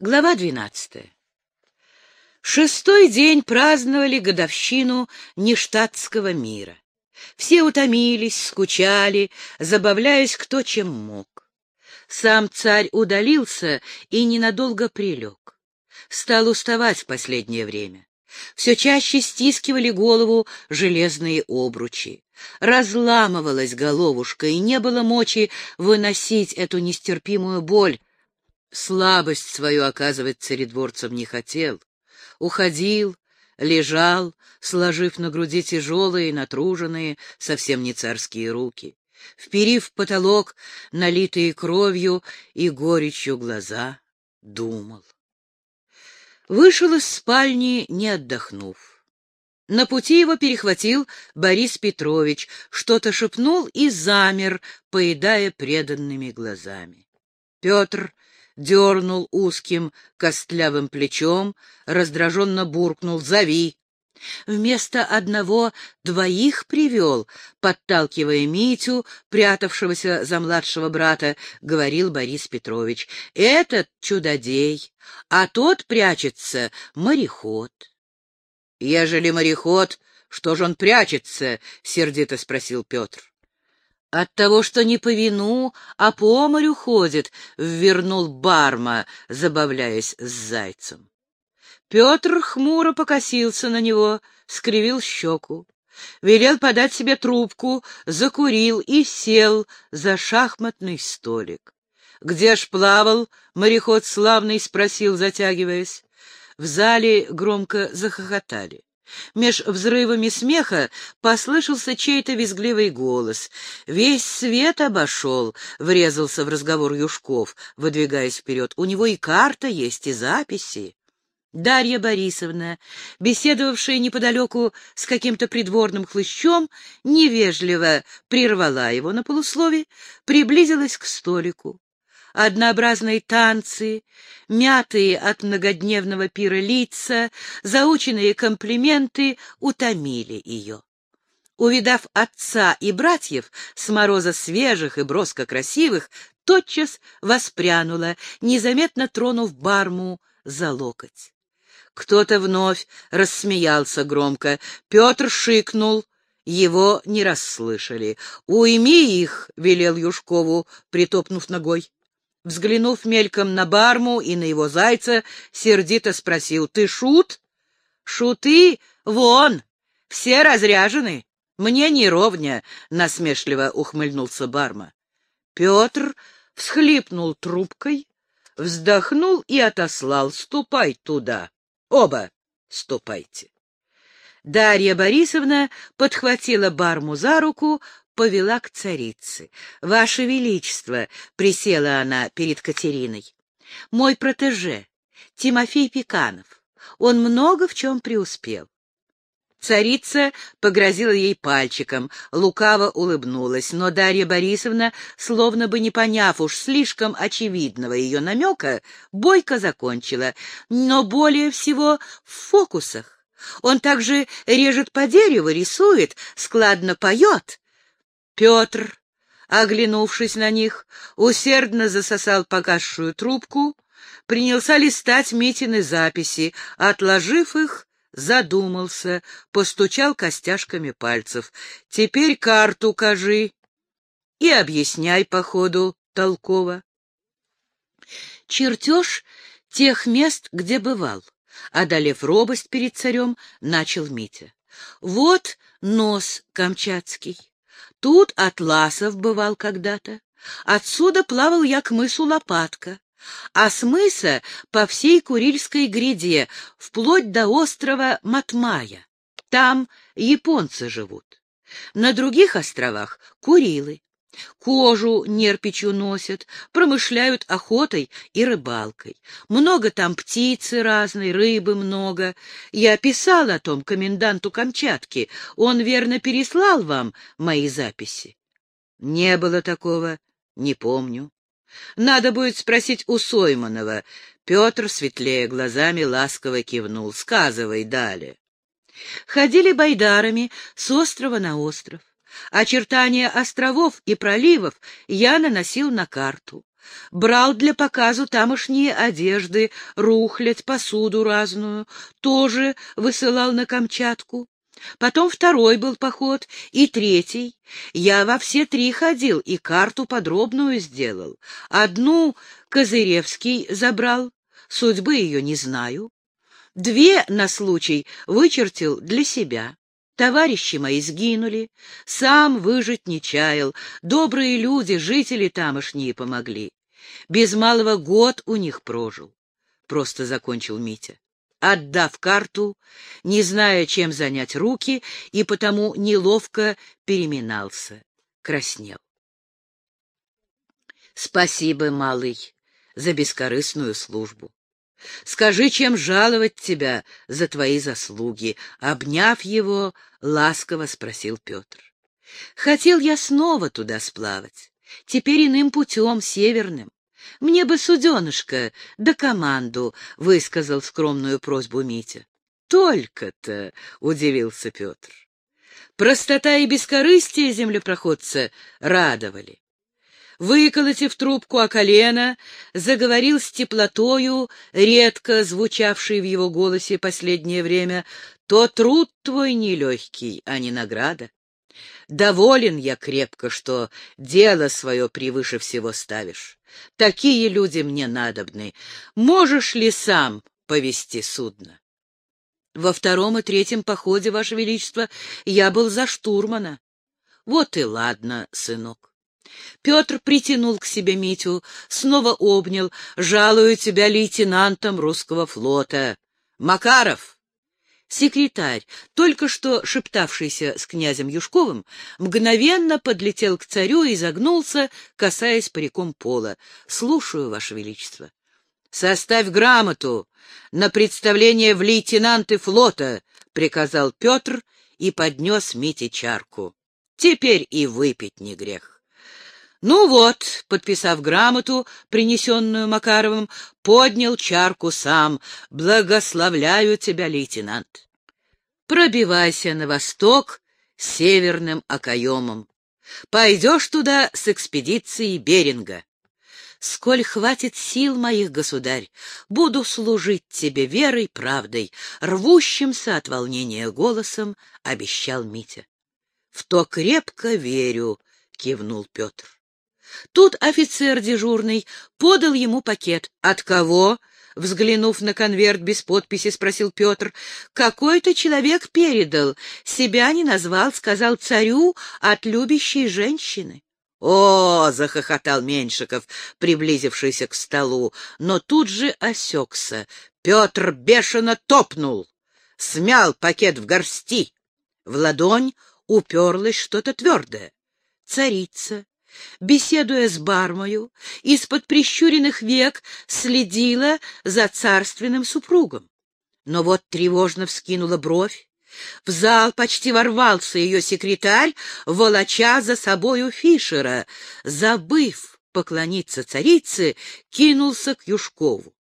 Глава двенадцатая. Шестой день праздновали годовщину нештатского мира. Все утомились, скучали, забавляясь кто чем мог. Сам царь удалился и ненадолго прилег. Стал уставать в последнее время. Все чаще стискивали голову железные обручи. Разламывалась головушка, и не было мочи выносить эту нестерпимую боль. Слабость свою оказывать царедворцам не хотел. Уходил, лежал, сложив на груди тяжелые, натруженные, совсем не царские руки, вперив в потолок, налитые кровью и горечью глаза, думал. Вышел из спальни, не отдохнув. На пути его перехватил Борис Петрович, что-то шепнул и замер, поедая преданными глазами. Петр дернул узким костлявым плечом, раздраженно буркнул «Зови!». Вместо одного двоих привел, подталкивая Митю, прятавшегося за младшего брата, говорил Борис Петрович. Этот чудодей, а тот прячется мореход. Ежели мореход, что ж он прячется? — сердито спросил Петр. От того, что не по вину, а по морю ходит, — ввернул Барма, забавляясь с зайцем. Петр хмуро покосился на него, скривил щеку, велел подать себе трубку, закурил и сел за шахматный столик. — Где ж плавал? — мореход славный спросил, затягиваясь. В зале громко захохотали. Меж взрывами смеха послышался чей-то визгливый голос. «Весь свет обошел», — врезался в разговор Юшков, выдвигаясь вперед. «У него и карта есть, и записи». Дарья Борисовна, беседовавшая неподалеку с каким-то придворным хлыщом, невежливо прервала его на полуслове, приблизилась к столику. Однообразные танцы, мятые от многодневного пира лица, заученные комплименты утомили ее. Увидав отца и братьев, с мороза свежих и броско красивых, тотчас воспрянула, незаметно тронув барму за локоть. Кто-то вновь рассмеялся громко. Петр шикнул. Его не расслышали. «Уйми их!» — велел Юшкову, притопнув ногой. Взглянув мельком на Барму и на его зайца, сердито спросил, «Ты шут?» «Шуты? Вон! Все разряжены. Мне не ровня», — насмешливо ухмыльнулся Барма. Петр всхлипнул трубкой, вздохнул и отослал. «Ступай туда. Оба ступайте». Дарья Борисовна подхватила Барму за руку, повела к царице. «Ваше Величество!» — присела она перед Катериной. «Мой протеже, Тимофей Пеканов. Он много в чем преуспел». Царица погрозила ей пальчиком, лукаво улыбнулась, но Дарья Борисовна, словно бы не поняв уж слишком очевидного ее намека, бойко закончила, но более всего в фокусах. Он также режет по дереву, рисует, складно поет, Петр, оглянувшись на них, усердно засосал погасшую трубку, принялся листать Митины записи, отложив их, задумался, постучал костяшками пальцев. «Теперь карту кажи и объясняй по ходу толково». Чертеж тех мест, где бывал, одолев робость перед царем, начал Митя. Вот нос камчатский. Тут Атласов бывал когда-то. Отсюда плавал я к мысу Лопатка, а с мыса по всей Курильской гряде, вплоть до острова Матмая. Там японцы живут. На других островах — Курилы. Кожу нерпичу носят, промышляют охотой и рыбалкой. Много там птицы разной, рыбы много. Я писал о том коменданту Камчатки. Он, верно, переслал вам мои записи? Не было такого, не помню. Надо будет спросить у Сойманова. Петр, светлее глазами, ласково кивнул. Сказывай далее. Ходили байдарами с острова на остров. Очертания островов и проливов я наносил на карту. брал для показу тамошние одежды, рухлядь, посуду разную, тоже высылал на Камчатку. Потом второй был поход, и третий. Я во все три ходил и карту подробную сделал. Одну Козыревский забрал, судьбы ее не знаю. Две на случай вычертил для себя. Товарищи мои сгинули, сам выжить не чаял, добрые люди, жители тамошние помогли. Без малого год у них прожил. Просто закончил Митя отдав карту, не зная, чем занять руки, и потому неловко переминался, краснел. Спасибо, малый, за бескорыстную службу. Скажи, чем жаловать тебя за твои заслуги? Обняв его, ласково спросил Петр. Хотел я снова туда сплавать, теперь иным путем, северным. Мне бы суденышко, да команду, — высказал скромную просьбу Митя. Только-то, — удивился Петр. Простота и бескорыстие землепроходца радовали. Выколотив трубку о колено, заговорил с теплотою, редко звучавший в его голосе последнее время, «То труд твой нелегкий, а не награда. Доволен я крепко, что дело свое превыше всего ставишь. Такие люди мне надобны. Можешь ли сам повести судно? Во втором и третьем походе, Ваше Величество, я был за штурмана. Вот и ладно, сынок. Петр притянул к себе Митю, снова обнял. «Жалую тебя лейтенантом русского флота. Макаров!» Секретарь, только что шептавшийся с князем Юшковым, мгновенно подлетел к царю и загнулся, касаясь париком пола. — Слушаю, Ваше Величество. — Составь грамоту на представление в лейтенанты флота, — приказал Петр и поднес Мите чарку. — Теперь и выпить не грех. Ну вот, подписав грамоту, принесенную Макаровым, поднял чарку сам. Благословляю тебя, лейтенант. Пробивайся на восток северным окоемом. Пойдешь туда с экспедицией Беринга. Сколь хватит сил моих, государь, буду служить тебе верой, правдой, рвущимся от волнения голосом, обещал Митя. В то крепко верю, кивнул Петр. Тут офицер дежурный подал ему пакет. От кого? Взглянув на конверт без подписи, спросил Петр. Какой-то человек передал. Себя не назвал, сказал царю от любящей женщины. «О!» — захохотал Меньшиков, приблизившийся к столу, но тут же осекся. Петр бешено топнул, смял пакет в горсти. В ладонь уперлось что-то твердое. Царица беседуя с бармою, из-под прищуренных век следила за царственным супругом. Но вот тревожно вскинула бровь. В зал почти ворвался ее секретарь, волоча за собою Фишера. Забыв поклониться царице, кинулся к Юшкову.